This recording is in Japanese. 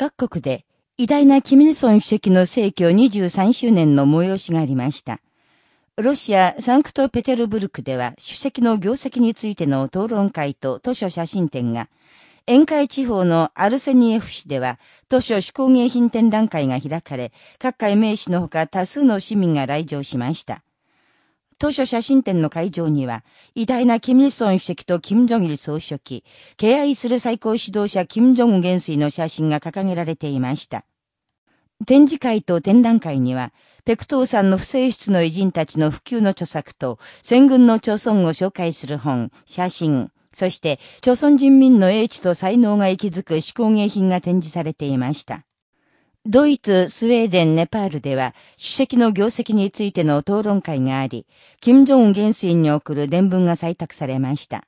各国で偉大なキミルソン主席の逝去23周年の催しがありました。ロシア・サンクトペテルブルクでは主席の業績についての討論会と図書写真展が、沿海地方のアルセニエフ市では図書手工芸品展覧会が開かれ、各界名士のほか多数の市民が来場しました。当初写真展の会場には、偉大なキム・イソン主席とキム・ジョギル総書記、敬愛する最高指導者キム・ジョン元帥の写真が掲げられていました。展示会と展覧会には、ペクトーさんの不正室の偉人たちの普及の著作と、戦軍の朝鮮を紹介する本、写真、そして、朝鮮人民の英知と才能が息づく手工芸品が展示されていました。ドイツ、スウェーデン、ネパールでは、主席の業績についての討論会があり、金正恩元帥に送る伝聞が採択されました。